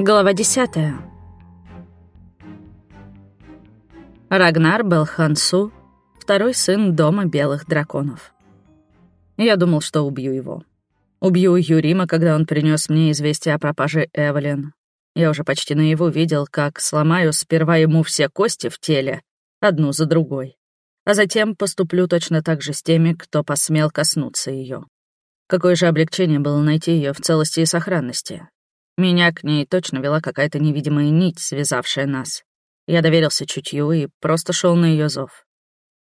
Глава десятая. Рагнар Белхансу, второй сын Дома Белых Драконов. Я думал, что убью его. Убью Юрима, когда он принес мне известие о пропаже Эвелин. Я уже почти наяву видел, как сломаю сперва ему все кости в теле, одну за другой, а затем поступлю точно так же с теми, кто посмел коснуться ее. Какое же облегчение было найти ее в целости и сохранности. Меня к ней точно вела какая-то невидимая нить, связавшая нас. Я доверился чутью и просто шел на ее зов.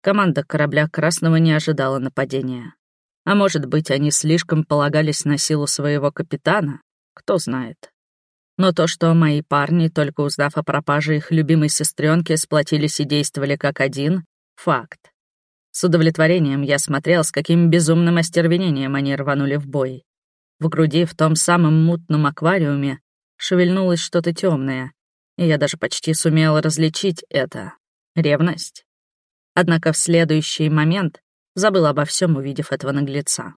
Команда корабля Красного не ожидала нападения. А может быть, они слишком полагались на силу своего капитана, кто знает. Но то, что мои парни, только узнав о пропаже их любимой сестренки, сплотились и действовали как один — факт. С удовлетворением я смотрел, с каким безумным остервенением они рванули в бой. В груди, в том самом мутном аквариуме, шевельнулось что-то темное, и я даже почти сумел различить это — ревность. Однако в следующий момент забыл обо всем, увидев этого наглеца.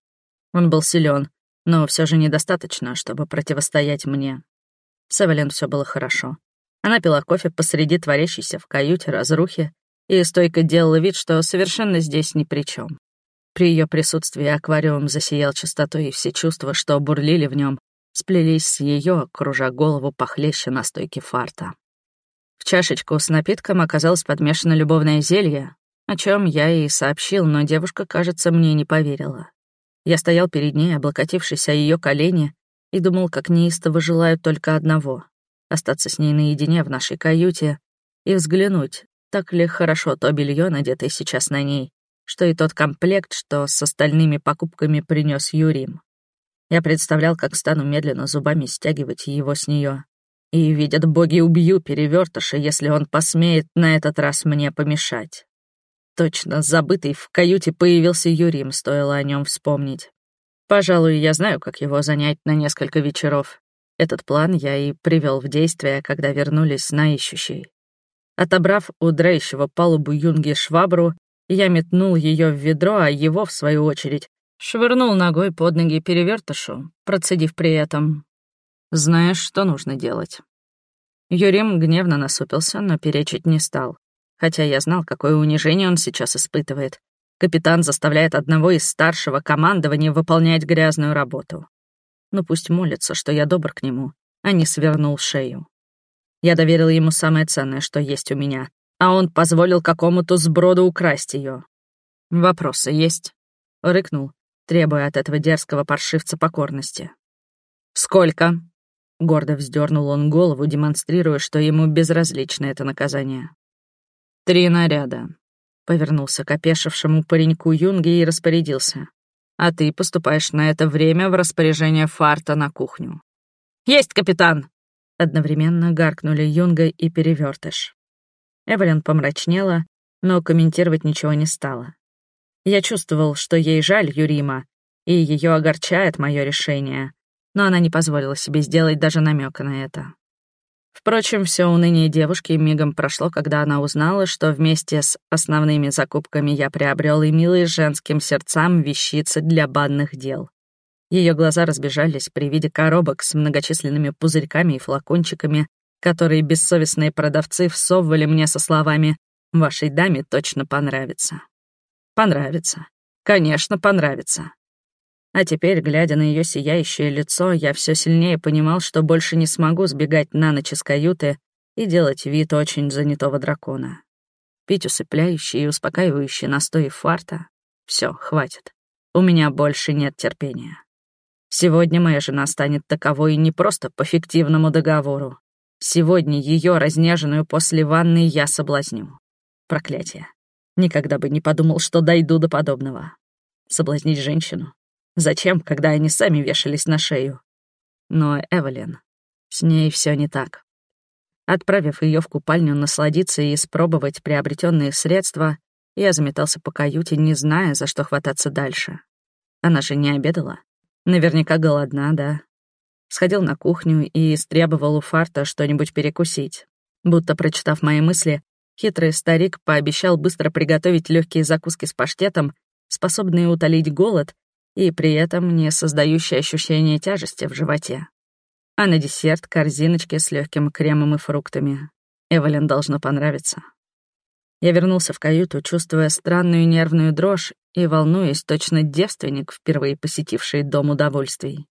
Он был силен, но все же недостаточно, чтобы противостоять мне. С Эвелин все было хорошо. Она пила кофе посреди творящейся в каюте разрухи и стойко делала вид, что совершенно здесь ни при чем. При ее присутствии аквариум засиял чистотой, и все чувства, что бурлили в нем, сплелись с ее, кружа голову похлеще на стойке фарта. В чашечку с напитком оказалось подмешано любовное зелье, о чем я ей сообщил, но девушка, кажется, мне не поверила. Я стоял перед ней, облокотившись о ее колени, и думал, как неистово желаю только одного — остаться с ней наедине в нашей каюте и взглянуть, так ли хорошо то белье, надетое сейчас на ней, что и тот комплект, что с остальными покупками принес Юрим. Я представлял, как стану медленно зубами стягивать его с нее. И, видят боги, убью перевертыша, если он посмеет на этот раз мне помешать. Точно, забытый в каюте появился Юрим, стоило о нем вспомнить. Пожалуй, я знаю, как его занять на несколько вечеров. Этот план я и привел в действие, когда вернулись на ищущий. Отобрав у дреющего палубу юнги швабру, я метнул ее в ведро, а его, в свою очередь, швырнул ногой под ноги перевертышу, процедив при этом «Знаешь, что нужно делать». Юрим гневно насупился, но перечить не стал, хотя я знал, какое унижение он сейчас испытывает, Капитан заставляет одного из старшего командования выполнять грязную работу. Ну пусть молится, что я добр к нему, а не свернул шею. Я доверил ему самое ценное, что есть у меня, а он позволил какому-то сброду украсть ее. «Вопросы есть?» — рыкнул, требуя от этого дерзкого паршивца покорности. «Сколько?» — гордо вздернул он голову, демонстрируя, что ему безразлично это наказание. «Три наряда. Повернулся к опешившему пареньку Юнге и распорядился. «А ты поступаешь на это время в распоряжение фарта на кухню». «Есть, капитан!» Одновременно гаркнули Юнга и Перевертыш. Эвелин помрачнела, но комментировать ничего не стала. Я чувствовал, что ей жаль Юрима, и ее огорчает мое решение, но она не позволила себе сделать даже намека на это. Впрочем, все уныние девушки мигом прошло, когда она узнала, что вместе с основными закупками я приобрел и милые женским сердцам вещицы для банных дел. Ее глаза разбежались при виде коробок с многочисленными пузырьками и флакончиками, которые бессовестные продавцы всовывали мне со словами «Вашей даме точно понравится». Понравится. Конечно, понравится. А теперь, глядя на ее сияющее лицо, я все сильнее понимал, что больше не смогу сбегать на ночь из каюты и делать вид очень занятого дракона. Пить усыпляющий и успокаивающий настой фарта — все, хватит. У меня больше нет терпения. Сегодня моя жена станет таковой не просто по фиктивному договору. Сегодня ее, разнеженную после ванны, я соблазню. Проклятие. Никогда бы не подумал, что дойду до подобного. Соблазнить женщину, Зачем, когда они сами вешались на шею? Но Эвелин, с ней все не так. Отправив ее в купальню насладиться и испробовать приобретенные средства, я заметался по каюте, не зная, за что хвататься дальше. Она же не обедала. Наверняка голодна, да. Сходил на кухню и истребовал у фарта что-нибудь перекусить. Будто прочитав мои мысли, хитрый старик пообещал быстро приготовить легкие закуски с паштетом, способные утолить голод и при этом не создающий ощущение тяжести в животе. А на десерт корзиночки с легким кремом и фруктами. Эвелин должно понравиться. Я вернулся в каюту, чувствуя странную нервную дрожь и волнуясь, точно девственник, впервые посетивший дом удовольствий.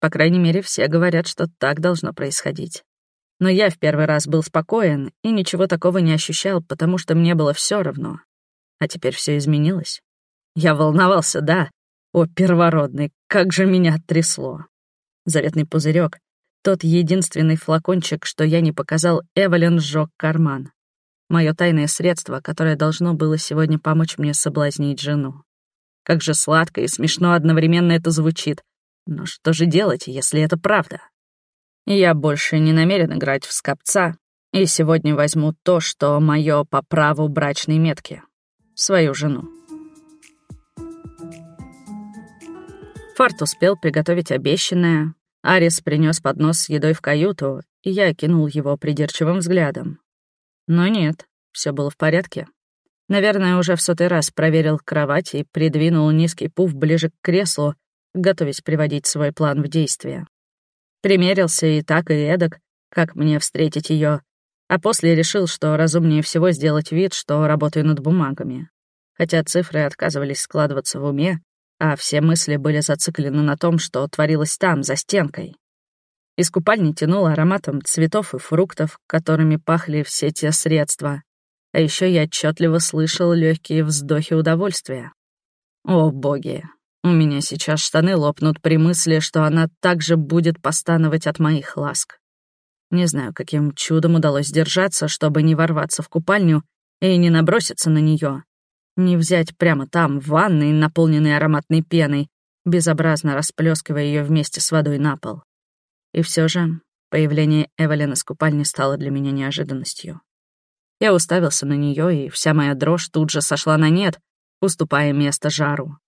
По крайней мере, все говорят, что так должно происходить. Но я в первый раз был спокоен и ничего такого не ощущал, потому что мне было все равно. А теперь все изменилось. Я волновался, да. О, первородный, как же меня трясло. Заветный пузырек, тот единственный флакончик, что я не показал, Эвелин сжег карман. Мое тайное средство, которое должно было сегодня помочь мне соблазнить жену. Как же сладко и смешно одновременно это звучит. Но что же делать, если это правда? Я больше не намерен играть в скопца, и сегодня возьму то, что мое по праву брачной метки. Свою жену. Фарт успел приготовить обещанное, Арис принес поднос с едой в каюту, и я кинул его придирчивым взглядом. Но нет, все было в порядке. Наверное, уже в сотый раз проверил кровать и придвинул низкий пуф ближе к креслу, готовясь приводить свой план в действие. Примерился и так, и эдак, как мне встретить ее, а после решил, что разумнее всего сделать вид, что работаю над бумагами. Хотя цифры отказывались складываться в уме, а все мысли были зациклены на том, что творилось там, за стенкой. Из купальни тянуло ароматом цветов и фруктов, которыми пахли все те средства. А еще я отчетливо слышал легкие вздохи удовольствия. О, боги, у меня сейчас штаны лопнут при мысли, что она также будет постановать от моих ласк. Не знаю, каким чудом удалось держаться, чтобы не ворваться в купальню и не наброситься на нее, не взять прямо там, ванной, наполненной ароматной пеной, безобразно расплескивая ее вместе с водой на пол. И все же появление Эвелин из купальни стало для меня неожиданностью. Я уставился на нее, и вся моя дрожь тут же сошла на нет, уступая место жару.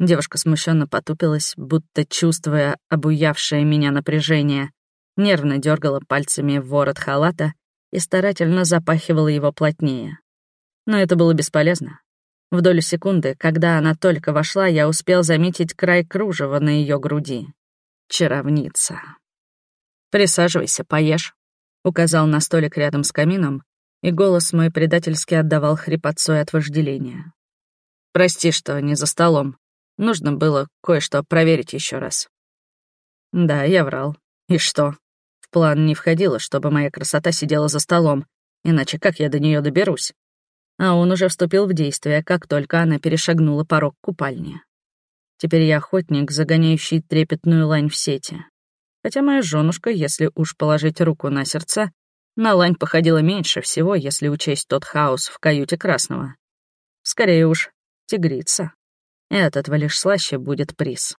Девушка смущенно потупилась, будто чувствуя обуявшее меня напряжение, нервно дергала пальцами в ворот халата и старательно запахивала его плотнее. Но это было бесполезно. В долю секунды, когда она только вошла, я успел заметить край кружева на ее груди. Чаровница. «Присаживайся, поешь», — указал на столик рядом с камином, и голос мой предательски отдавал хрипотцой от вожделения. «Прости, что не за столом. Нужно было кое-что проверить еще раз». Да, я врал. И что? В план не входило, чтобы моя красота сидела за столом, иначе как я до нее доберусь? а он уже вступил в действие, как только она перешагнула порог купальни. Теперь я охотник, загоняющий трепетную лань в сети. Хотя моя женушка, если уж положить руку на сердце, на лань походила меньше всего, если учесть тот хаос в каюте Красного. Скорее уж, тигрица. И от этого лишь слаще будет приз.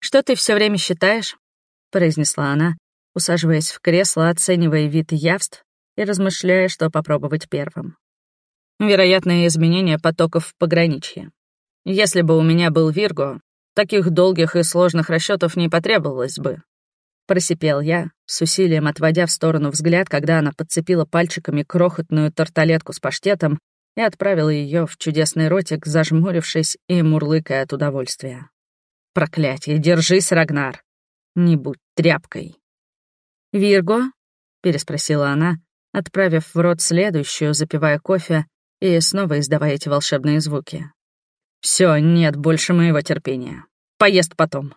«Что ты все время считаешь?» — произнесла она, усаживаясь в кресло, оценивая вид явств и размышляя, что попробовать первым вероятное изменение потоков в пограничье. Если бы у меня был Вирго, таких долгих и сложных расчетов не потребовалось бы. Просипел я, с усилием отводя в сторону взгляд, когда она подцепила пальчиками крохотную тарталетку с паштетом и отправила ее в чудесный ротик, зажмурившись и мурлыкая от удовольствия. «Проклятие, держись, Рагнар! Не будь тряпкой!» «Вирго?» — переспросила она, отправив в рот следующую, запивая кофе, и снова издавая эти волшебные звуки. Все, нет больше моего терпения. Поезд потом.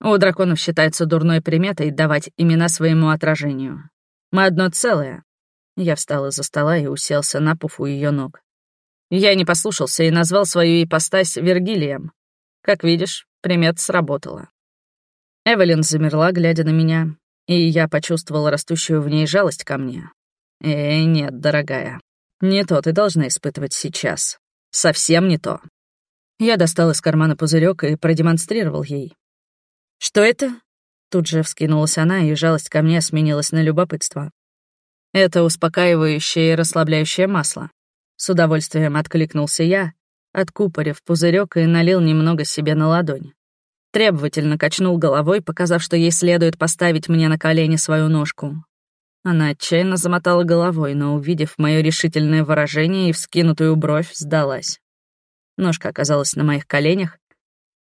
У драконов считается дурной приметой давать имена своему отражению. Мы одно целое. Я встал из-за стола и уселся на пуфу ее ног. Я не послушался и назвал свою ипостась Вергилием. Как видишь, примет сработала. Эвелин замерла, глядя на меня, и я почувствовал растущую в ней жалость ко мне. «Э, нет, дорогая, не то ты должна испытывать сейчас. Совсем не то. Я достал из кармана пузырек и продемонстрировал ей. «Что это?» Тут же вскинулась она, и жалость ко мне сменилась на любопытство. «Это успокаивающее и расслабляющее масло». С удовольствием откликнулся я, откупорив пузырек и налил немного себе на ладонь. Требовательно качнул головой, показав, что ей следует поставить мне на колени свою ножку. Она отчаянно замотала головой, но, увидев мое решительное выражение и вскинутую бровь, сдалась. Ножка оказалась на моих коленях,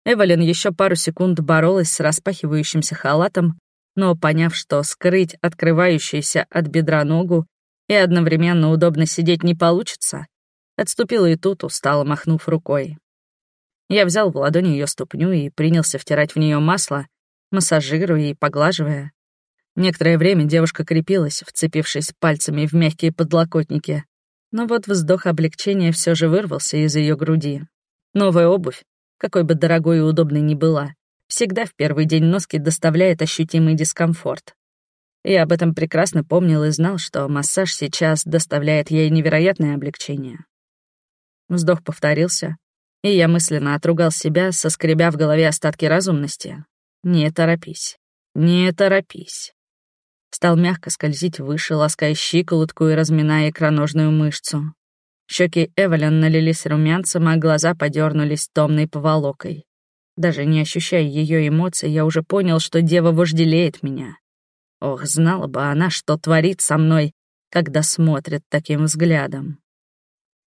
Эвелин еще пару секунд боролась с распахивающимся халатом, но, поняв, что скрыть открывающуюся от бедра ногу и одновременно удобно сидеть не получится, отступила и тут, устало махнув рукой. Я взял в ладони ее ступню и принялся втирать в нее масло, массажируя и поглаживая. Некоторое время девушка крепилась, вцепившись пальцами в мягкие подлокотники, но вот вздох облегчения все же вырвался из ее груди. Новая обувь, какой бы дорогой и удобной ни была, всегда в первый день носки доставляет ощутимый дискомфорт. Я об этом прекрасно помнил и знал, что массаж сейчас доставляет ей невероятное облегчение. Вздох повторился, и я мысленно отругал себя, соскребя в голове остатки разумности. «Не торопись, не торопись». Стал мягко скользить выше, лаская щиколотку и разминая икроножную мышцу. Щеки Эвелин налились румянцем, а глаза подернулись томной поволокой. Даже не ощущая ее эмоций, я уже понял, что дева вожделеет меня. Ох, знала бы она, что творит со мной, когда смотрит таким взглядом.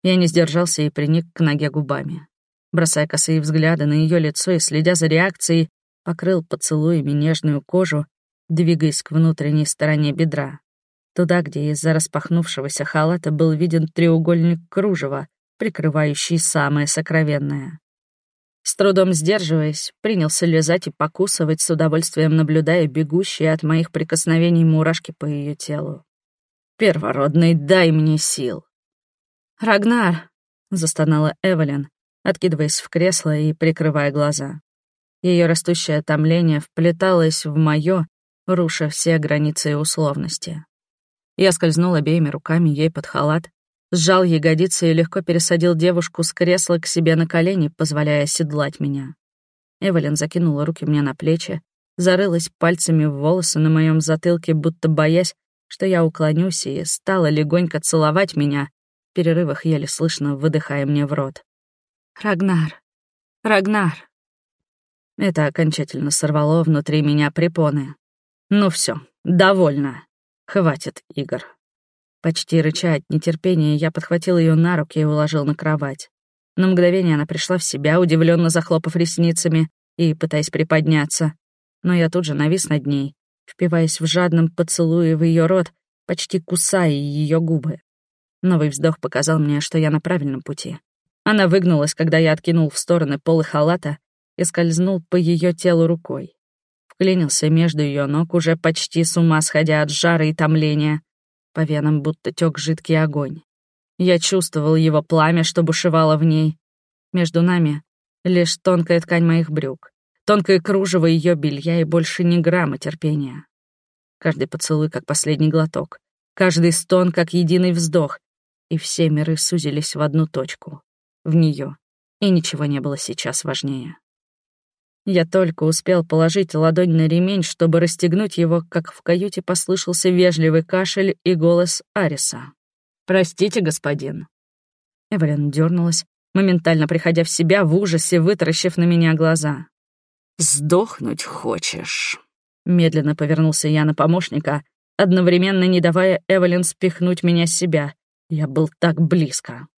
Я не сдержался и приник к ноге губами. Бросая косые взгляды на ее лицо и следя за реакцией, покрыл поцелуями нежную кожу, двигаясь к внутренней стороне бедра. Туда, где из-за распахнувшегося халата был виден треугольник кружева, прикрывающий самое сокровенное. С трудом сдерживаясь, принялся лизать и покусывать, с удовольствием наблюдая бегущие от моих прикосновений мурашки по ее телу. «Первородный, дай мне сил!» «Рагнар!» — застонала Эвелин, откидываясь в кресло и прикрывая глаза. Ее растущее томление вплеталось в моё, руша все границы и условности. Я скользнул обеими руками ей под халат, сжал ягодицы и легко пересадил девушку с кресла к себе на колени, позволяя седлать меня. Эвелин закинула руки мне на плечи, зарылась пальцами в волосы на моем затылке, будто боясь, что я уклонюсь, и стала легонько целовать меня, в перерывах еле слышно выдыхая мне в рот. «Рагнар! Рагнар!» Это окончательно сорвало внутри меня препоны. «Ну все, довольно. Хватит игр». Почти рыча от нетерпения, я подхватил ее на руки и уложил на кровать. На мгновение она пришла в себя, удивленно захлопав ресницами и пытаясь приподняться. Но я тут же навис над ней, впиваясь в жадном поцелуе в ее рот, почти кусая ее губы. Новый вздох показал мне, что я на правильном пути. Она выгнулась, когда я откинул в стороны полы халата и скользнул по ее телу рукой. Вклинился между ее ног, уже почти с ума сходя от жара и томления, по венам будто тек жидкий огонь. Я чувствовал его пламя, что бушевало в ней. Между нами лишь тонкая ткань моих брюк, тонкое кружево ее белья и больше ни грамма терпения. Каждый поцелуй, как последний глоток, каждый стон, как единый вздох, и все миры сузились в одну точку, в нее, и ничего не было сейчас важнее. Я только успел положить ладонь на ремень, чтобы расстегнуть его, как в каюте послышался вежливый кашель и голос Ариса. «Простите, господин». Эвелин дернулась, моментально приходя в себя в ужасе, вытаращив на меня глаза. «Сдохнуть хочешь?» Медленно повернулся я на помощника, одновременно не давая Эвелин спихнуть меня с себя. Я был так близко.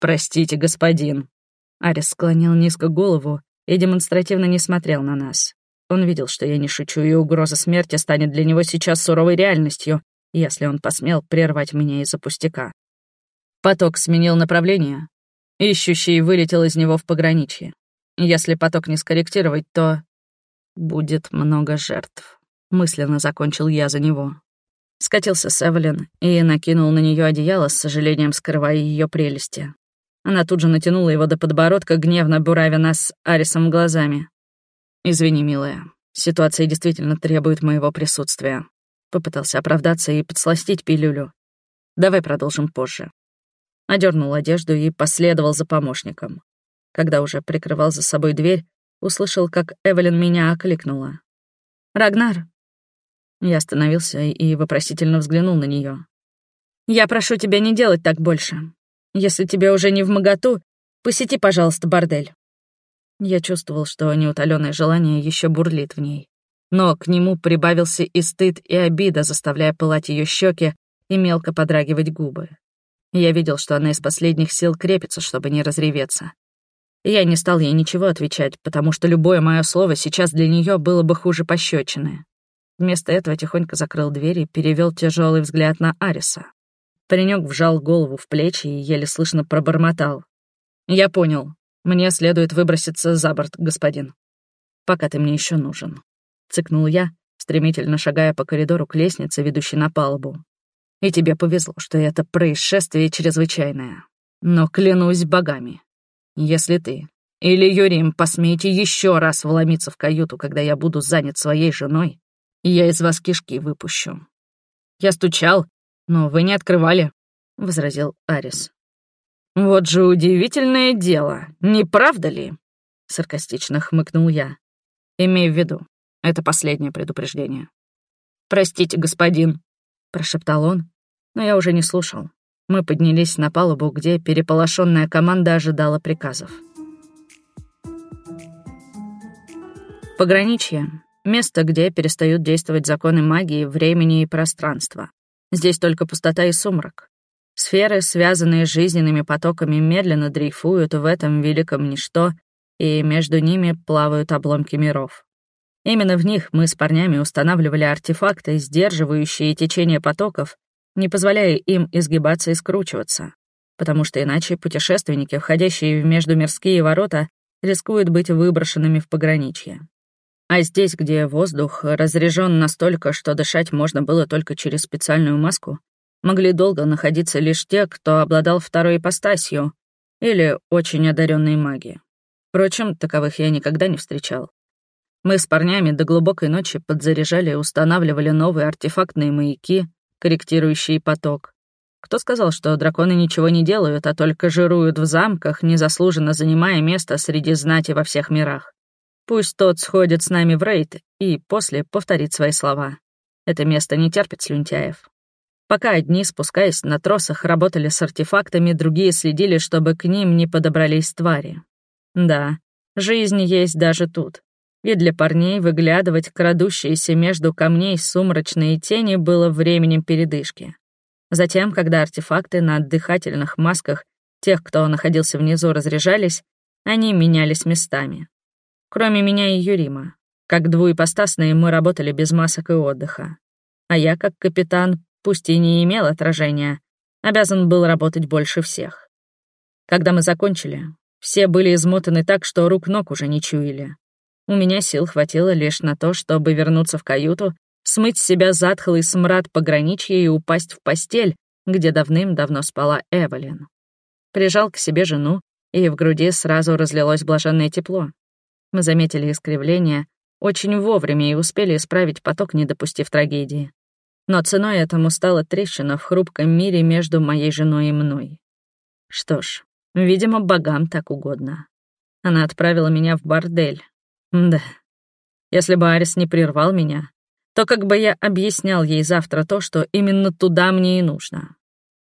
«Простите, господин». Арис склонил низко голову, и демонстративно не смотрел на нас. Он видел, что я не шучу, и угроза смерти станет для него сейчас суровой реальностью, если он посмел прервать меня из-за пустяка. Поток сменил направление. Ищущий вылетел из него в пограничье. Если поток не скорректировать, то будет много жертв. Мысленно закончил я за него. Скатился с и накинул на нее одеяло, с сожалением скрывая ее прелести. Она тут же натянула его до подбородка, гневно буравя нас Арисом глазами. «Извини, милая, ситуация действительно требует моего присутствия». Попытался оправдаться и подсластить пилюлю. «Давай продолжим позже». Одернул одежду и последовал за помощником. Когда уже прикрывал за собой дверь, услышал, как Эвелин меня окликнула. «Рагнар!» Я остановился и вопросительно взглянул на нее. «Я прошу тебя не делать так больше. Если тебе уже не в моготу, посети, пожалуйста, бордель». Я чувствовал, что неутоленное желание еще бурлит в ней. Но к нему прибавился и стыд, и обида, заставляя пылать ее щеки и мелко подрагивать губы. Я видел, что она из последних сил крепится, чтобы не разреветься. Я не стал ей ничего отвечать, потому что любое мое слово сейчас для нее было бы хуже пощечины. Вместо этого тихонько закрыл дверь и перевел тяжелый взгляд на Ариса. Паренек вжал голову в плечи и еле слышно пробормотал. «Я понял. Мне следует выброситься за борт, господин. Пока ты мне еще нужен». Цыкнул я, стремительно шагая по коридору к лестнице, ведущей на палубу. «И тебе повезло, что это происшествие чрезвычайное. Но клянусь богами, если ты или Юрим посмеете еще раз вломиться в каюту, когда я буду занят своей женой, я из вас кишки выпущу. Я стучал, но вы не открывали, — возразил Арис. Вот же удивительное дело, не правда ли? Саркастично хмыкнул я. Имей в виду, это последнее предупреждение. «Простите, господин», — прошептал он, но я уже не слушал. Мы поднялись на палубу, где переполошенная команда ожидала приказов. Пограничье — место, где перестают действовать законы магии, времени и пространства. Здесь только пустота и сумрак. Сферы, связанные жизненными потоками, медленно дрейфуют в этом великом ничто, и между ними плавают обломки миров. Именно в них мы с парнями устанавливали артефакты, сдерживающие течение потоков не позволяя им изгибаться и скручиваться, потому что иначе путешественники, входящие в междумирские ворота, рискуют быть выброшенными в пограничье. А здесь, где воздух разрежен настолько, что дышать можно было только через специальную маску, могли долго находиться лишь те, кто обладал второй ипостасью или очень одаренные маги. Впрочем, таковых я никогда не встречал. Мы с парнями до глубокой ночи подзаряжали и устанавливали новые артефактные маяки, корректирующий поток. Кто сказал, что драконы ничего не делают, а только жируют в замках, незаслуженно занимая место среди знати во всех мирах? Пусть тот сходит с нами в рейд и после повторит свои слова. Это место не терпит слюнтяев. Пока одни, спускаясь на тросах, работали с артефактами, другие следили, чтобы к ним не подобрались твари. Да, жизнь есть даже тут и для парней выглядывать крадущиеся между камней сумрачные тени было временем передышки. Затем, когда артефакты на дыхательных масках тех, кто находился внизу, разряжались, они менялись местами. Кроме меня и Юрима. Как двуепостасные мы работали без масок и отдыха. А я, как капитан, пусть и не имел отражения, обязан был работать больше всех. Когда мы закончили, все были измотаны так, что рук-ног уже не чуяли. У меня сил хватило лишь на то, чтобы вернуться в каюту, смыть с себя затхлый смрад пограничья и упасть в постель, где давным-давно спала Эвелин. Прижал к себе жену, и в груди сразу разлилось блаженное тепло. Мы заметили искривление, очень вовремя и успели исправить поток, не допустив трагедии. Но ценой этому стала трещина в хрупком мире между моей женой и мной. Что ж, видимо, богам так угодно. Она отправила меня в бордель, да. Если бы Арис не прервал меня, то как бы я объяснял ей завтра то, что именно туда мне и нужно.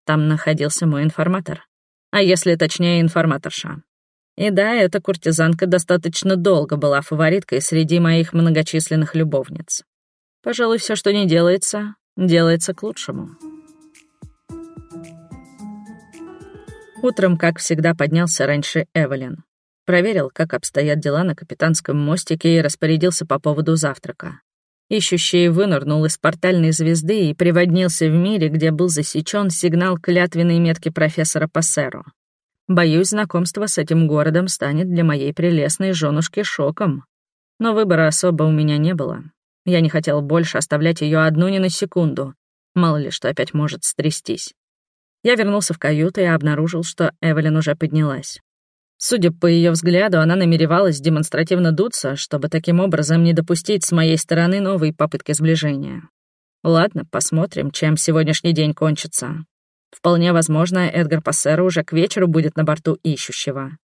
Там находился мой информатор. А если точнее, информаторша. И да, эта куртизанка достаточно долго была фавориткой среди моих многочисленных любовниц. Пожалуй, все, что не делается, делается к лучшему. Утром, как всегда, поднялся раньше Эвелин проверил, как обстоят дела на капитанском мостике и распорядился по поводу завтрака. Ищущий вынырнул из портальной звезды и приводнился в мире, где был засечен сигнал клятвенной метки профессора Пассеро. Боюсь, знакомство с этим городом станет для моей прелестной женушки шоком. Но выбора особо у меня не было. Я не хотел больше оставлять ее одну ни на секунду. Мало ли что опять может стрястись. Я вернулся в каюту и обнаружил, что Эвелин уже поднялась. Судя по ее взгляду, она намеревалась демонстративно дуться, чтобы таким образом не допустить с моей стороны новой попытки сближения. Ладно, посмотрим, чем сегодняшний день кончится. Вполне возможно, Эдгар Пассера уже к вечеру будет на борту ищущего.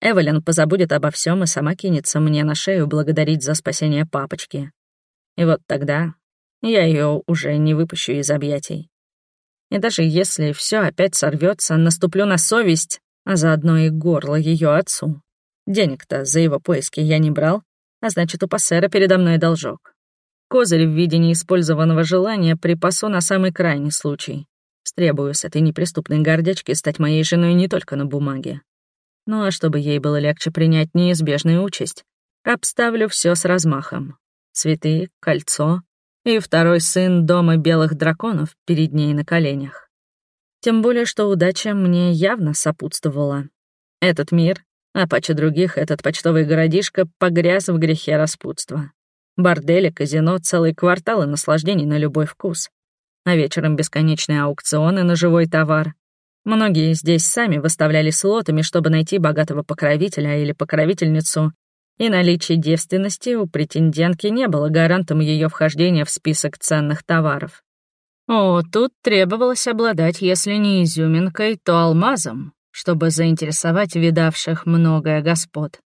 Эвелин позабудет обо всем и сама кинется мне на шею благодарить за спасение папочки. И вот тогда я ее уже не выпущу из объятий. И даже если все опять сорвется, наступлю на совесть, а заодно и горло ее отцу. Денег-то за его поиски я не брал, а значит, у пассера передо мной должок. Козырь в виде неиспользованного желания припасу на самый крайний случай. Стребую с этой неприступной гордячки стать моей женой не только на бумаге. Ну а чтобы ей было легче принять неизбежную участь, обставлю все с размахом. Цветы, кольцо и второй сын дома белых драконов перед ней на коленях. Тем более, что удача мне явно сопутствовала. Этот мир, а паче других этот почтовый городишко погряз в грехе распутства. Бордели, казино, целые кварталы наслаждений на любой вкус. А вечером бесконечные аукционы на живой товар. Многие здесь сами выставляли слотами, чтобы найти богатого покровителя или покровительницу, и наличие девственности у претендентки не было гарантом ее вхождения в список ценных товаров. О, тут требовалось обладать, если не изюминкой, то алмазом, чтобы заинтересовать видавших многое господ.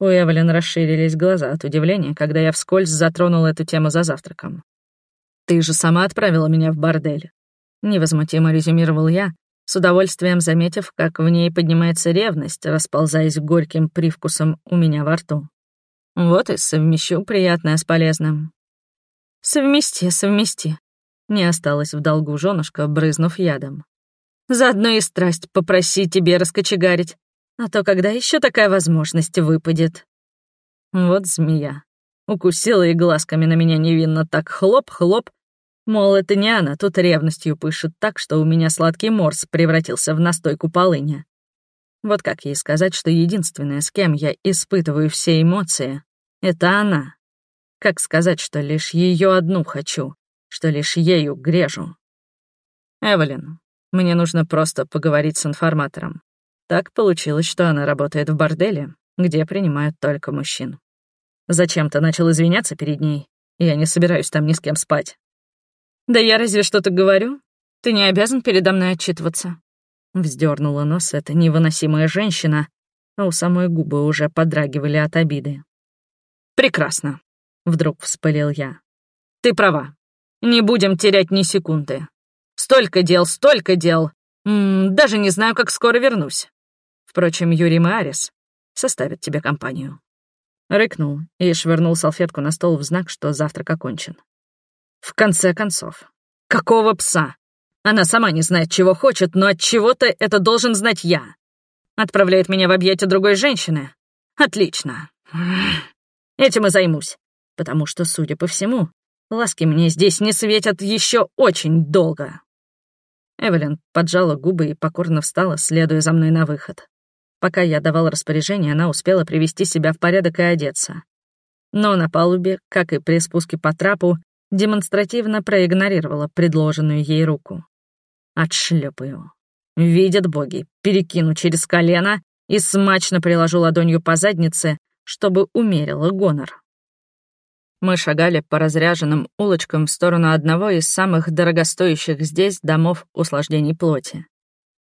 У Эвелин расширились глаза от удивления, когда я вскользь затронул эту тему за завтраком. «Ты же сама отправила меня в бордель», — невозмутимо резюмировал я, с удовольствием заметив, как в ней поднимается ревность, расползаясь горьким привкусом у меня во рту. Вот и совмещу приятное с полезным. «Совмести, совмести», — не осталось в долгу женушка, брызнув ядом. «Заодно и страсть попроси тебе раскочегарить, а то когда еще такая возможность выпадет? Вот змея. Укусила и глазками на меня невинно так хлоп-хлоп. Мол, это не она, тут ревностью пышет так, что у меня сладкий морс превратился в настойку полыня. Вот как ей сказать, что единственное, с кем я испытываю все эмоции, это она? Как сказать, что лишь ее одну хочу, что лишь ею грежу? Эвелин, мне нужно просто поговорить с информатором. Так получилось, что она работает в борделе, где принимают только мужчин. Зачем-то начал извиняться перед ней. Я не собираюсь там ни с кем спать. «Да я разве что-то говорю? Ты не обязан передо мной отчитываться». Вздернула нос эта невыносимая женщина, а у самой губы уже подрагивали от обиды. «Прекрасно», — вдруг вспылил я. «Ты права. Не будем терять ни секунды. Столько дел, столько дел. М -м, даже не знаю, как скоро вернусь. Впрочем, Юрий Маарис составит тебе компанию». Рыкнул и швырнул салфетку на стол в знак, что завтрак окончен. В конце концов, какого пса? Она сама не знает, чего хочет, но от чего-то это должен знать я. Отправляет меня в объятия другой женщины. Отлично. Этим и займусь. Потому что, судя по всему, ласки мне здесь не светят еще очень долго. Эвелин поджала губы и покорно встала, следуя за мной на выход. Пока я давал распоряжение, она успела привести себя в порядок и одеться. Но на палубе, как и при спуске по трапу, демонстративно проигнорировала предложенную ей руку. Отшлепаю. Видят боги, перекину через колено и смачно приложу ладонью по заднице, чтобы умерила гонор. Мы шагали по разряженным улочкам в сторону одного из самых дорогостоящих здесь домов услаждений плоти.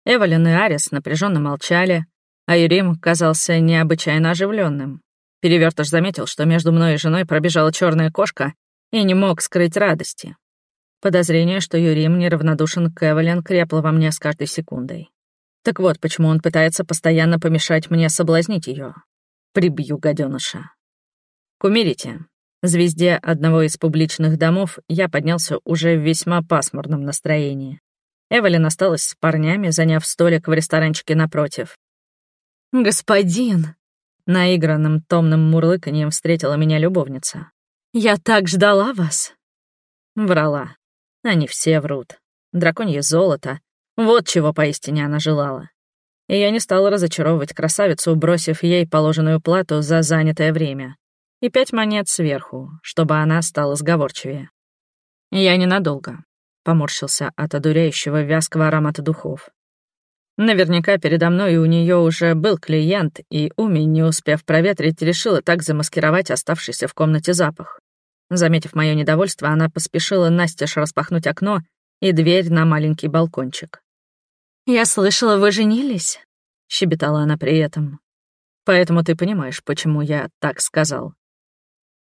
Эвелин и Арис напряженно молчали, а Юрим казался необычайно оживленным. Перевертыш заметил, что между мной и женой пробежала черная кошка и не мог скрыть радости. Подозрение, что Юрим неравнодушен к Эвелин, крепло во мне с каждой секундой. Так вот, почему он пытается постоянно помешать мне соблазнить ее. Прибью гаденыша. Кумирите. Звезде одного из публичных домов я поднялся уже в весьма пасмурном настроении. Эвелин осталась с парнями, заняв столик в ресторанчике напротив. «Господин!» Наигранным томным мурлыканьем встретила меня любовница. «Я так ждала вас!» Врала. Они все врут. Драконье золото. Вот чего поистине она желала. И я не стала разочаровывать красавицу, бросив ей положенную плату за занятое время. И пять монет сверху, чтобы она стала сговорчивее. Я ненадолго. Поморщился от одуряющего вязкого аромата духов. Наверняка передо мной у нее уже был клиент, и Уми, не успев проветрить, решила так замаскировать оставшийся в комнате запах. Заметив мое недовольство, она поспешила настежь распахнуть окно и дверь на маленький балкончик. «Я слышала, вы женились?» — щебетала она при этом. «Поэтому ты понимаешь, почему я так сказал».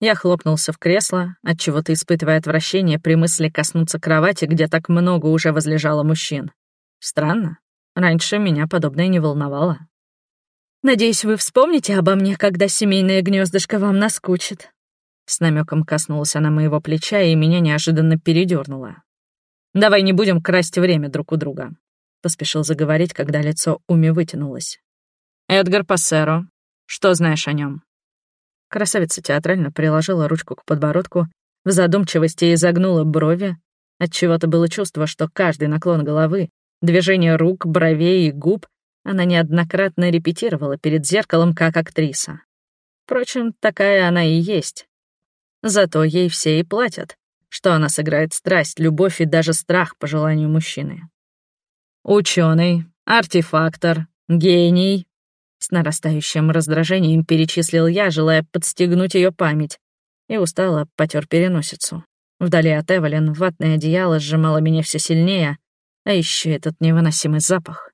Я хлопнулся в кресло, отчего-то испытывая отвращение при мысли коснуться кровати, где так много уже возлежало мужчин. Странно. Раньше меня подобное не волновало. «Надеюсь, вы вспомните обо мне, когда семейное гнездышко вам наскучит». С намеком коснулась она моего плеча, и меня неожиданно передернула. «Давай не будем красть время друг у друга», — поспешил заговорить, когда лицо Уми вытянулось. Эдгар Пассеро. Что знаешь о нем? Красавица театрально приложила ручку к подбородку, в задумчивости изогнула брови. Отчего-то было чувство, что каждый наклон головы, движение рук, бровей и губ она неоднократно репетировала перед зеркалом как актриса. Впрочем, такая она и есть. Зато ей все и платят, что она сыграет страсть, любовь и даже страх по желанию мужчины. Ученый, артефактор, гений. С нарастающим раздражением перечислил я, желая подстегнуть ее память, и устало потер переносицу. Вдали от Эвелин ватное одеяло сжимало меня все сильнее, а еще этот невыносимый запах.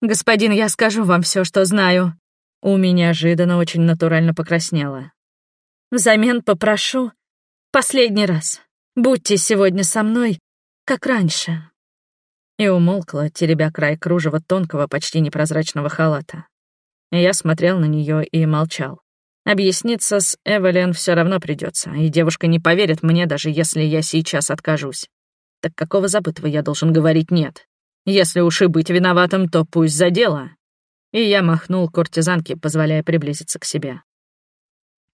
«Господин, я скажу вам все, что знаю». У меня неожиданно очень натурально покраснело. «Взамен попрошу. Последний раз. Будьте сегодня со мной, как раньше». И умолкла, теребя край кружева тонкого, почти непрозрачного халата. Я смотрел на нее и молчал. Объясниться с Эвелин все равно придется, и девушка не поверит мне, даже если я сейчас откажусь. Так какого забытого я должен говорить «нет»? Если уж и быть виноватым, то пусть за дело. И я махнул куртизанке, позволяя приблизиться к себе.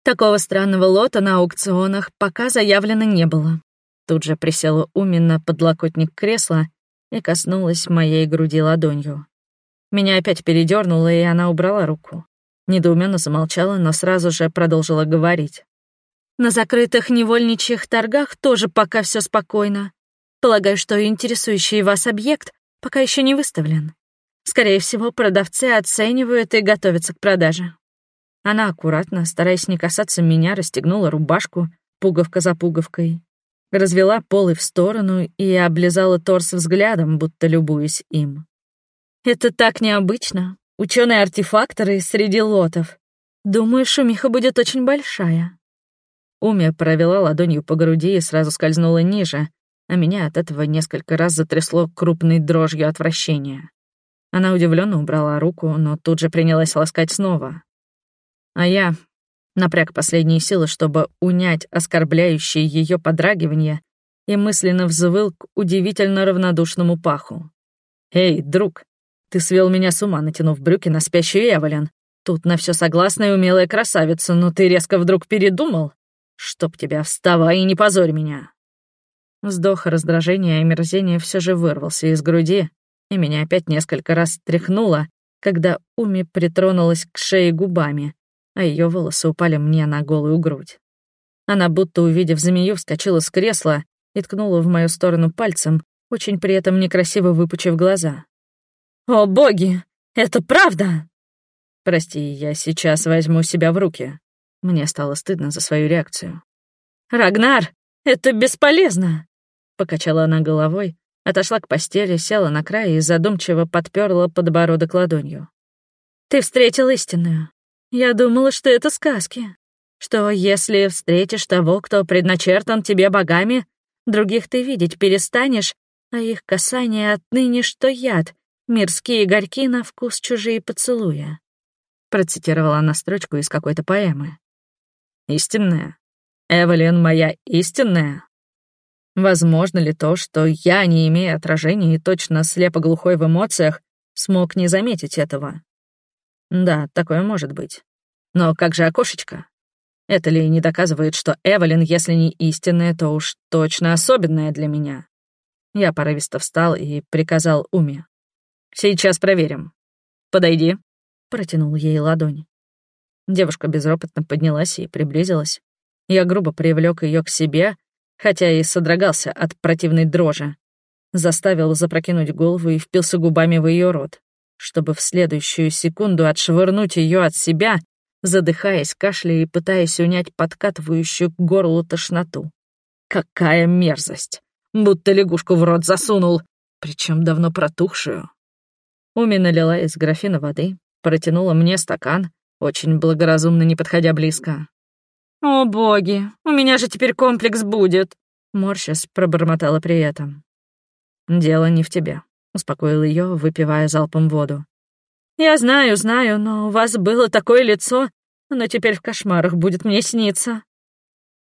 Такого странного лота на аукционах пока заявлено не было. Тут же присела Уми на подлокотник кресла и коснулась моей груди ладонью. Меня опять передернуло, и она убрала руку. Недоуменно замолчала, но сразу же продолжила говорить. На закрытых невольничьих торгах тоже пока все спокойно. Полагаю, что интересующий вас объект пока еще не выставлен. Скорее всего, продавцы оценивают и готовятся к продаже. Она аккуратно, стараясь не касаться меня, расстегнула рубашку, пуговка за пуговкой, развела полы в сторону и облизала торс взглядом, будто любуясь им. «Это так необычно. Ученые-артефакторы среди лотов. Думаю, шумиха будет очень большая». Умя провела ладонью по груди и сразу скользнула ниже, а меня от этого несколько раз затрясло крупной дрожью отвращения. Она удивленно убрала руку, но тут же принялась ласкать снова. А я напряг последние силы, чтобы унять оскорбляющее ее подрагивание, и мысленно взвыл к удивительно равнодушному паху. «Эй, друг, ты свел меня с ума, натянув брюки на спящую Эвелин. Тут на все согласная умелая красавица, но ты резко вдруг передумал? Чтоб тебя, вставай и не позорь меня!» Вздох раздражения и омерзения все же вырвался из груди, и меня опять несколько раз тряхнуло, когда Уми притронулась к шее губами, а ее волосы упали мне на голую грудь. Она, будто увидев змею, вскочила с кресла и ткнула в мою сторону пальцем, очень при этом некрасиво выпучив глаза. «О, боги! Это правда!» «Прости, я сейчас возьму себя в руки». Мне стало стыдно за свою реакцию. «Рагнар, это бесполезно!» Покачала она головой, отошла к постели, села на край и задумчиво подперла подбородок ладонью. «Ты встретил истинную. Я думала, что это сказки. Что если встретишь того, кто предначертан тебе богами, других ты видеть перестанешь, а их касание отныне что яд, мирские горьки на вкус чужие поцелуя». Процитировала она строчку из какой-то поэмы. «Истинная? Эвелин моя истинная?» Возможно ли то, что я, не имея отражения и точно слепо-глухой в эмоциях, смог не заметить этого? Да, такое может быть. Но как же окошечко? Это ли не доказывает, что Эвелин, если не истинная, то уж точно особенная для меня? Я порывисто встал и приказал Уме. «Сейчас проверим. Подойди», — протянул ей ладонь. Девушка безропотно поднялась и приблизилась. Я грубо привлек ее к себе, хотя и содрогался от противной дрожи. Заставил запрокинуть голову и впился губами в ее рот, чтобы в следующую секунду отшвырнуть ее от себя, задыхаясь, кашляя и пытаясь унять подкатывающую к горлу тошноту. Какая мерзость! Будто лягушку в рот засунул, причем давно протухшую. Уми налила из графина воды, протянула мне стакан, очень благоразумно не подходя близко. «О, боги, у меня же теперь комплекс будет!» Морщась пробормотала при этом. «Дело не в тебе», — успокоил ее, выпивая залпом воду. «Я знаю, знаю, но у вас было такое лицо, оно теперь в кошмарах будет мне сниться».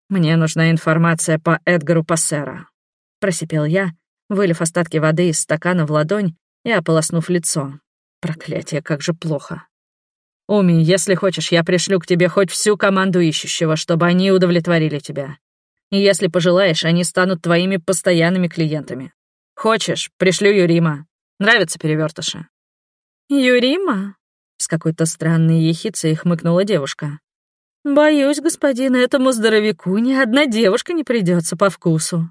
«Мне нужна информация по Эдгару Пассера», — просипел я, вылив остатки воды из стакана в ладонь и ополоснув лицо. Проклятие, как же плохо. Уми, если хочешь, я пришлю к тебе хоть всю команду ищущего, чтобы они удовлетворили тебя. И если пожелаешь, они станут твоими постоянными клиентами. Хочешь, пришлю Юрима. Нравятся перевертыши. Юрима? С какой-то странной ехицей хмыкнула девушка. Боюсь, господин, этому здоровяку ни одна девушка не придется по вкусу.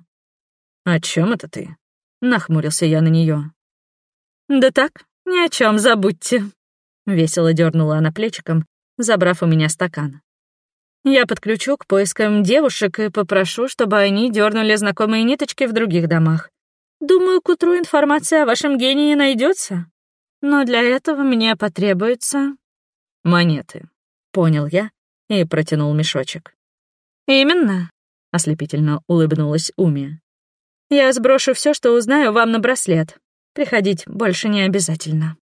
О чем это ты? Нахмурился я на нее. Да так, ни о чем забудьте. Весело дернула она плечиком, забрав у меня стакан. Я подключу к поискам девушек и попрошу, чтобы они дернули знакомые ниточки в других домах. Думаю, к утру информация о вашем гении найдется. Но для этого мне потребуется... Монеты. Понял я и протянул мешочек. Именно, ослепительно улыбнулась Уми. Я сброшу все, что узнаю вам на браслет. Приходить больше не обязательно.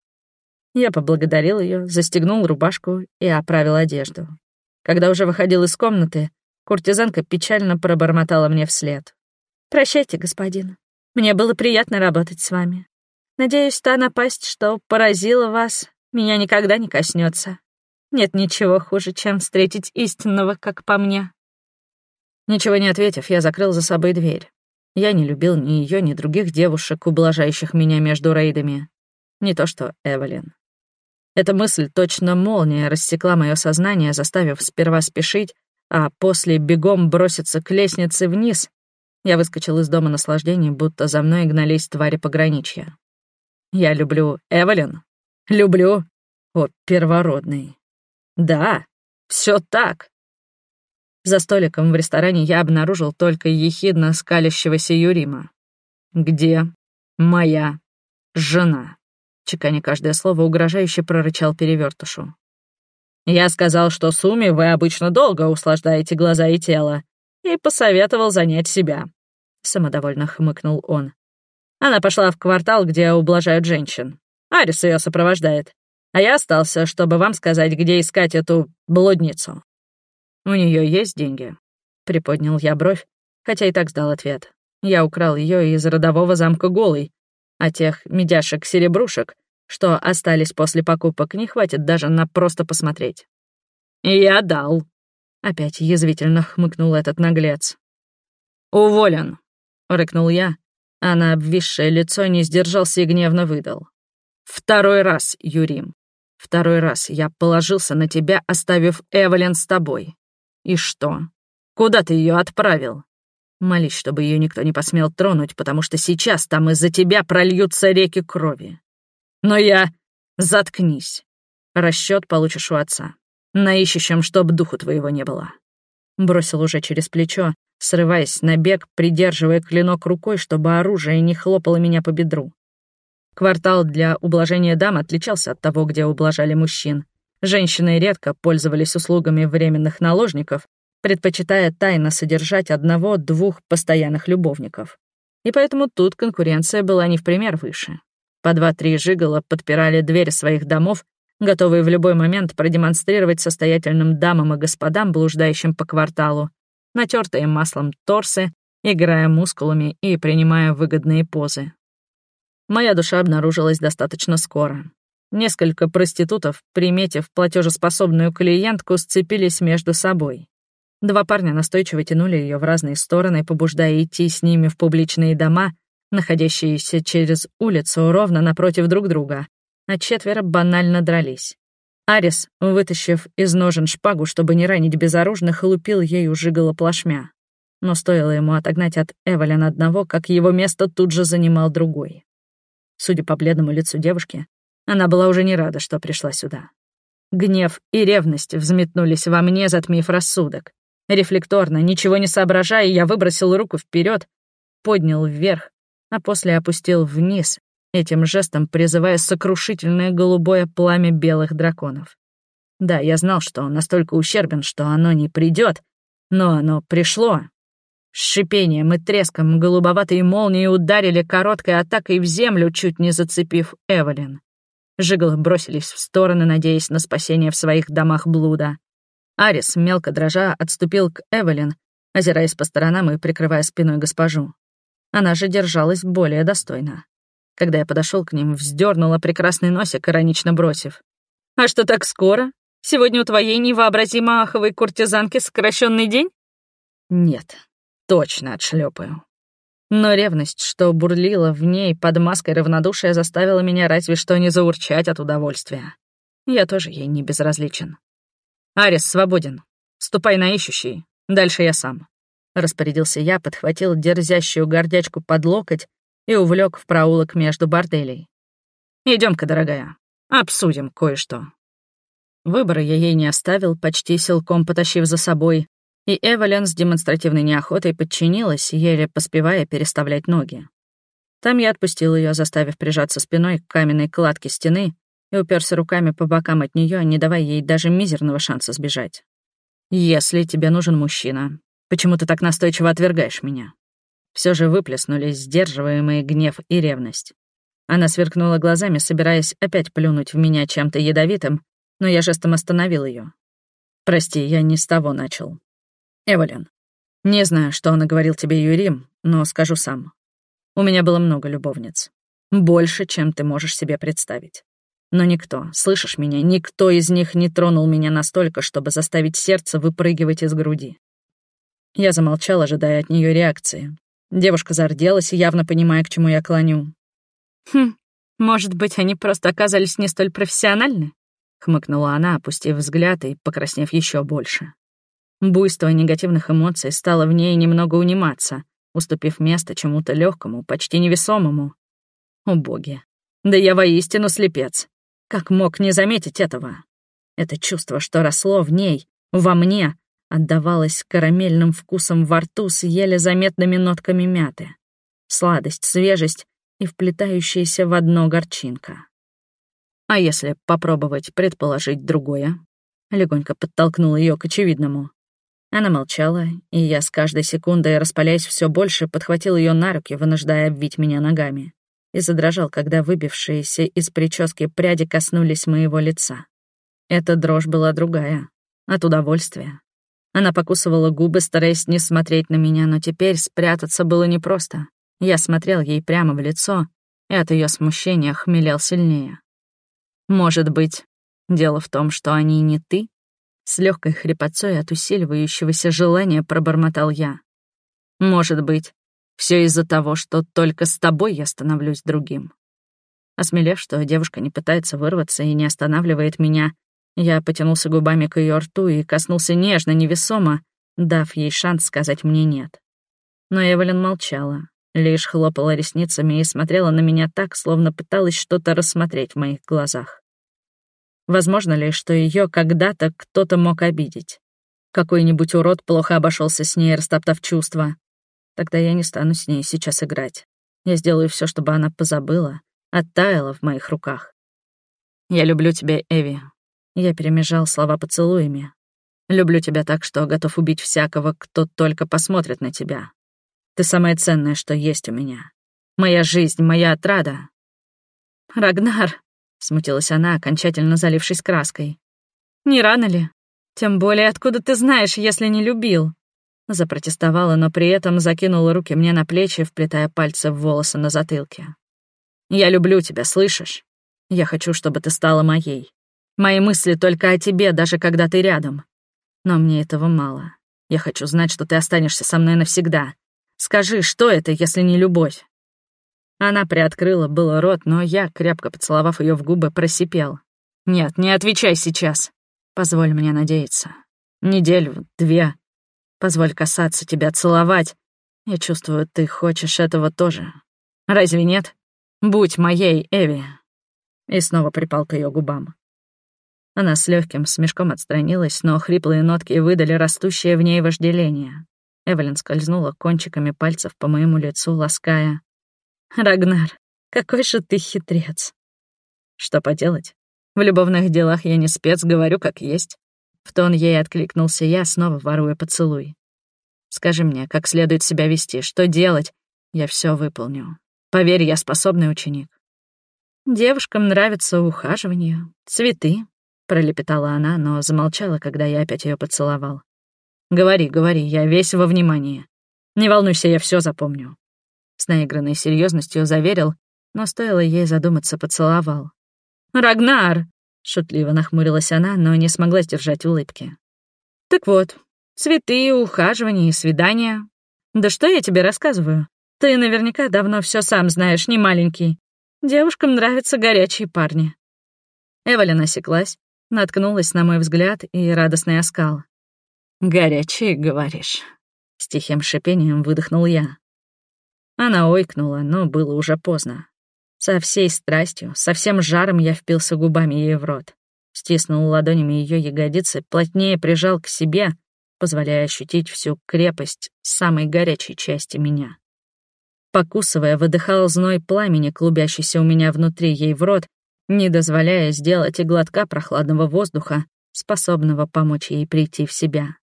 Я поблагодарил ее, застегнул рубашку и оправил одежду. Когда уже выходил из комнаты, куртизанка печально пробормотала мне вслед. «Прощайте, господин. Мне было приятно работать с вами. Надеюсь, та напасть, что поразила вас, меня никогда не коснется. Нет ничего хуже, чем встретить истинного, как по мне». Ничего не ответив, я закрыл за собой дверь. Я не любил ни ее, ни других девушек, ублажающих меня между рейдами. Не то что Эвелин. Эта мысль точно молния рассекла мое сознание, заставив сперва спешить, а после бегом броситься к лестнице вниз. Я выскочил из дома наслаждений, будто за мной гнались твари пограничья. Я люблю Эвелин. Люблю. О, первородный. Да, все так. За столиком в ресторане я обнаружил только ехидно скалящегося Юрима. Где моя жена? чеканя каждое слово, угрожающе прорычал перевертушу. «Я сказал, что Суми вы обычно долго услаждаете глаза и тело, и посоветовал занять себя», — самодовольно хмыкнул он. Она пошла в квартал, где ублажают женщин. Арис ее сопровождает. А я остался, чтобы вам сказать, где искать эту блудницу. У нее есть деньги?» Приподнял я бровь, хотя и так сдал ответ. Я украл ее из родового замка Голый, а тех медяшек-серебрушек, что остались после покупок, не хватит даже на просто посмотреть. «Я дал», — опять язвительно хмыкнул этот наглец. «Уволен», — рыкнул я, а на обвисшее лицо не сдержался и гневно выдал. «Второй раз, Юрим, второй раз я положился на тебя, оставив Эвелин с тобой. И что? Куда ты ее отправил? Молись, чтобы ее никто не посмел тронуть, потому что сейчас там из-за тебя прольются реки крови. Но я... Заткнись. Расчет получишь у отца. На ищущем, чтоб духу твоего не было. Бросил уже через плечо, срываясь на бег, придерживая клинок рукой, чтобы оружие не хлопало меня по бедру. Квартал для ублажения дам отличался от того, где ублажали мужчин. Женщины редко пользовались услугами временных наложников, предпочитая тайно содержать одного-двух постоянных любовников. И поэтому тут конкуренция была не в пример выше. По два-три жигала подпирали двери своих домов, готовые в любой момент продемонстрировать состоятельным дамам и господам, блуждающим по кварталу, натертые маслом торсы, играя мускулами и принимая выгодные позы. Моя душа обнаружилась достаточно скоро. Несколько проститутов, приметив платежеспособную клиентку, сцепились между собой. Два парня настойчиво тянули ее в разные стороны, побуждая идти с ними в публичные дома, находящиеся через улицу ровно напротив друг друга, а четверо банально дрались. Арис, вытащив из ножен шпагу, чтобы не ранить безоружных, лупил ею жигало плашмя. Но стоило ему отогнать от Эвелин одного, как его место тут же занимал другой. Судя по бледному лицу девушки, она была уже не рада, что пришла сюда. Гнев и ревность взметнулись во мне, затмив рассудок. Рефлекторно, ничего не соображая, я выбросил руку вперед, поднял вверх, а после опустил вниз, этим жестом призывая сокрушительное голубое пламя белых драконов. Да, я знал, что он настолько ущербен, что оно не придет, но оно пришло. С шипением и треском голубоватые молнии ударили короткой атакой в землю, чуть не зацепив Эвелин. Жиглы бросились в стороны, надеясь на спасение в своих домах блуда. Арис, мелко дрожа, отступил к Эвелин, озираясь по сторонам и прикрывая спиной госпожу. Она же держалась более достойно. Когда я подошел к ним, вздернула прекрасный носик, иронично бросив. «А что так скоро? Сегодня у твоей невообразимо аховой куртизанки сокращенный день? Нет, точно отшлепаю. Но ревность, что бурлила в ней под маской равнодушия, заставила меня разве что не заурчать от удовольствия. Я тоже ей не безразличен. «Арис свободен. Ступай на ищущий. Дальше я сам». Распорядился я, подхватил дерзящую гордячку под локоть и увлек в проулок между борделей. идем ка дорогая, обсудим кое-что». Выбора я ей не оставил, почти силком потащив за собой, и Эвелин с демонстративной неохотой подчинилась, еле поспевая переставлять ноги. Там я отпустил ее, заставив прижаться спиной к каменной кладке стены и уперся руками по бокам от нее, не давая ей даже мизерного шанса сбежать. «Если тебе нужен мужчина, почему ты так настойчиво отвергаешь меня?» Все же выплеснулись сдерживаемые гнев и ревность. Она сверкнула глазами, собираясь опять плюнуть в меня чем-то ядовитым, но я жестом остановил ее. «Прости, я не с того начал. Эвелин, не знаю, что он говорил тебе, Юрим, но скажу сам. У меня было много любовниц. Больше, чем ты можешь себе представить. Но никто, слышишь меня, никто из них не тронул меня настолько, чтобы заставить сердце выпрыгивать из груди. Я замолчал, ожидая от нее реакции. Девушка зарделась, явно понимая, к чему я клоню. «Хм, может быть, они просто оказались не столь профессиональны?» — хмыкнула она, опустив взгляд и покраснев еще больше. Буйство негативных эмоций стало в ней немного униматься, уступив место чему-то легкому, почти невесомому. О да я воистину слепец. Как мог не заметить этого? Это чувство, что росло в ней, во мне, отдавалось карамельным вкусом во рту с еле заметными нотками мяты. Сладость, свежесть и вплетающаяся в одно горчинка. А если попробовать предположить другое? Легонько подтолкнул ее к очевидному. Она молчала, и я с каждой секундой, распаляясь все больше, подхватил ее на руки, вынуждая обвить меня ногами, и задрожал, когда выбившиеся из прически пряди коснулись моего лица. Эта дрожь была другая, от удовольствия. Она покусывала губы, стараясь не смотреть на меня, но теперь спрятаться было непросто. Я смотрел ей прямо в лицо, и от ее смущения хмелел сильнее. Может быть, дело в том, что они не ты? С легкой хрипотцой от усиливающегося желания пробормотал я. Может быть, все из-за того, что только с тобой я становлюсь другим. Осмелев, что девушка не пытается вырваться и не останавливает меня, я потянулся губами к ее рту и коснулся нежно, невесомо, дав ей шанс сказать мне «нет». Но Эвелин молчала, лишь хлопала ресницами и смотрела на меня так, словно пыталась что-то рассмотреть в моих глазах. Возможно ли, что ее когда-то кто-то мог обидеть? Какой-нибудь урод плохо обошелся с ней, растоптав чувства. Тогда я не стану с ней сейчас играть. Я сделаю все, чтобы она позабыла, оттаяла в моих руках. «Я люблю тебя, Эви». Я перемежал слова поцелуями. «Люблю тебя так, что готов убить всякого, кто только посмотрит на тебя. Ты самое ценное, что есть у меня. Моя жизнь, моя отрада». «Рагнар», — смутилась она, окончательно залившись краской. «Не рано ли? Тем более, откуда ты знаешь, если не любил?» Запротестовала, но при этом закинула руки мне на плечи, вплетая пальцы в волосы на затылке. «Я люблю тебя, слышишь? Я хочу, чтобы ты стала моей. Мои мысли только о тебе, даже когда ты рядом. Но мне этого мало. Я хочу знать, что ты останешься со мной навсегда. Скажи, что это, если не любовь?» Она приоткрыла было рот, но я, крепко поцеловав ее в губы, просипел. «Нет, не отвечай сейчас. Позволь мне надеяться. Неделю, две. Позволь касаться тебя, целовать. Я чувствую, ты хочешь этого тоже. Разве нет? Будь моей, Эви». И снова припал к ее губам. Она с легким смешком отстранилась, но хриплые нотки выдали растущее в ней вожделение. Эвелин скользнула кончиками пальцев по моему лицу, лаская. Рагнар, какой же ты хитрец. Что поделать? В любовных делах я не спец, говорю как есть. В тон ей откликнулся я, снова воруя поцелуй. Скажи мне, как следует себя вести, что делать? Я все выполню. Поверь, я способный ученик. Девушкам нравится ухаживание, цветы, пролепетала она, но замолчала, когда я опять ее поцеловал. Говори, говори, я весь во внимании. Не волнуйся, я все запомню. С наигранной серьезностью заверил, но стоило ей задуматься, поцеловал. «Рагнар!» — Шутливо нахмурилась она, но не смогла сдержать улыбки. «Так вот, цветы, ухаживания и свидания. Да что я тебе рассказываю? Ты наверняка давно все сам знаешь, не маленький. Девушкам нравятся горячие парни». Эвелин осеклась, наткнулась на мой взгляд и радостный оскал. «Горячие, говоришь?» С тихим шипением выдохнул я. Она ойкнула, но было уже поздно. Со всей страстью, со всем жаром я впился губами ей в рот. Стиснул ладонями ее ягодицы, плотнее прижал к себе, позволяя ощутить всю крепость самой горячей части меня. Покусывая, выдыхал зной пламени, клубящийся у меня внутри ей в рот, не дозволяя сделать и глотка прохладного воздуха, способного помочь ей прийти в себя.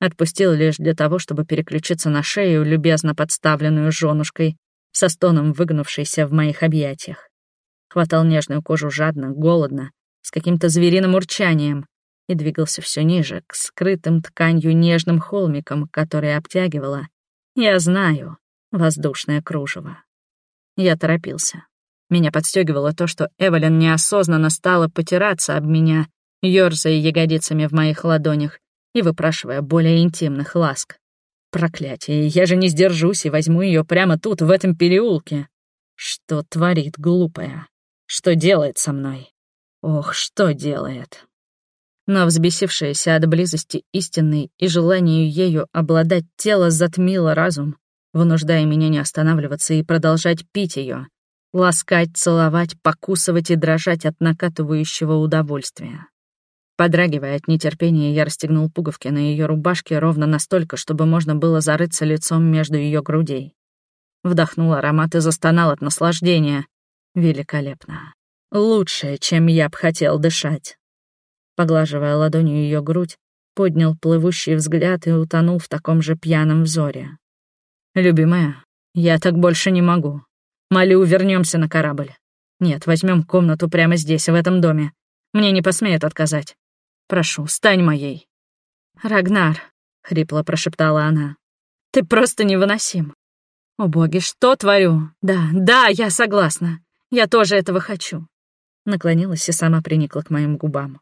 Отпустил лишь для того, чтобы переключиться на шею, любезно подставленную женушкой, со стоном выгнувшейся в моих объятиях. Хватал нежную кожу жадно, голодно, с каким-то звериным урчанием и двигался все ниже, к скрытым тканью нежным холмикам, которые обтягивала. Я знаю, воздушное кружево. Я торопился. Меня подстегивало то, что Эвелин неосознанно стала потираться об меня, ёрзая ягодицами в моих ладонях, и выпрашивая более интимных ласк. Проклятие, я же не сдержусь и возьму ее прямо тут, в этом переулке. Что творит глупая? Что делает со мной? Ох, что делает? Но взбесившееся от близости истинной и желанию ею обладать тело затмило разум, вынуждая меня не останавливаться и продолжать пить ее, ласкать, целовать, покусывать и дрожать от накатывающего удовольствия. Подрагивая от нетерпения, я расстегнул пуговки на ее рубашке ровно настолько, чтобы можно было зарыться лицом между ее грудей. Вдохнул аромат и застонал от наслаждения. Великолепно. Лучшее, чем я б хотел дышать. Поглаживая ладонью ее грудь, поднял плывущий взгляд и утонул в таком же пьяном взоре. «Любимая, я так больше не могу. Молю, вернемся на корабль. Нет, возьмем комнату прямо здесь, в этом доме. Мне не посмеют отказать. Прошу, стань моей». «Рагнар», — хрипло прошептала она, — «ты просто невыносим». «О боги, что творю? Да, да, я согласна. Я тоже этого хочу». Наклонилась и сама приникла к моим губам.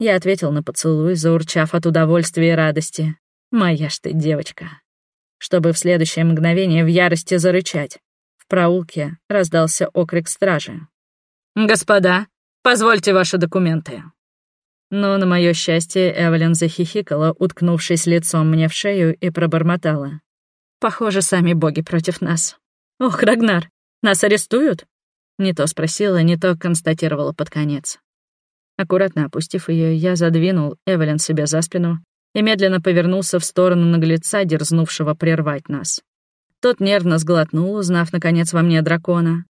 Я ответил на поцелуй, заурчав от удовольствия и радости. «Моя ж ты девочка». Чтобы в следующее мгновение в ярости зарычать. Проулке раздался окрик стражи. «Господа, позвольте ваши документы». Но, на мое счастье, Эвелин захихикала, уткнувшись лицом мне в шею, и пробормотала. «Похоже, сами боги против нас. Ох, Рагнар, нас арестуют?» Не то спросила, не то констатировала под конец. Аккуратно опустив ее, я задвинул Эвелин себе за спину и медленно повернулся в сторону наглеца, дерзнувшего прервать нас. Тот нервно сглотнул, узнав, наконец, во мне дракона.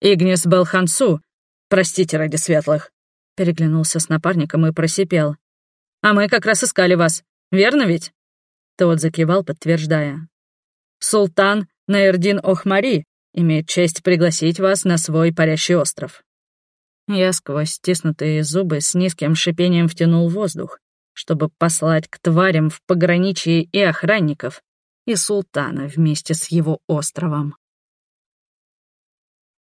«Игнис Белхансу! Простите ради светлых!» Переглянулся с напарником и просипел. «А мы как раз искали вас, верно ведь?» Тот закивал, подтверждая. «Султан Наэрдин Охмари имеет честь пригласить вас на свой парящий остров». Я сквозь стиснутые зубы с низким шипением втянул воздух, чтобы послать к тварям в пограничье и охранников, и султана вместе с его островом.